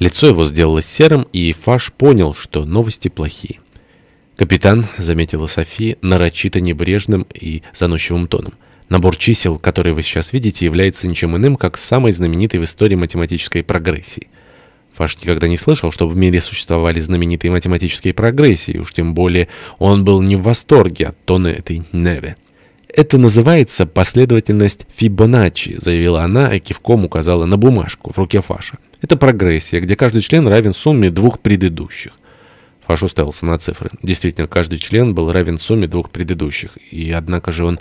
Лицо его сделалось серым, и Фаш понял, что новости плохие. «Капитан», — заметила София, нарочито небрежным и заносчивым тоном, «набор чисел, который вы сейчас видите, является ничем иным, как самой знаменитой в истории математической прогрессии». Фаш никогда не слышал, что в мире существовали знаменитые математические прогрессии, уж тем более он был не в восторге от тона этой Неве. «Это называется последовательность Фибоначчи», — заявила она и кивком указала на бумажку в руке Фаша. Это прогрессия, где каждый член равен сумме двух предыдущих. Фаш уставился на цифры. Действительно, каждый член был равен сумме двух предыдущих, и однако же он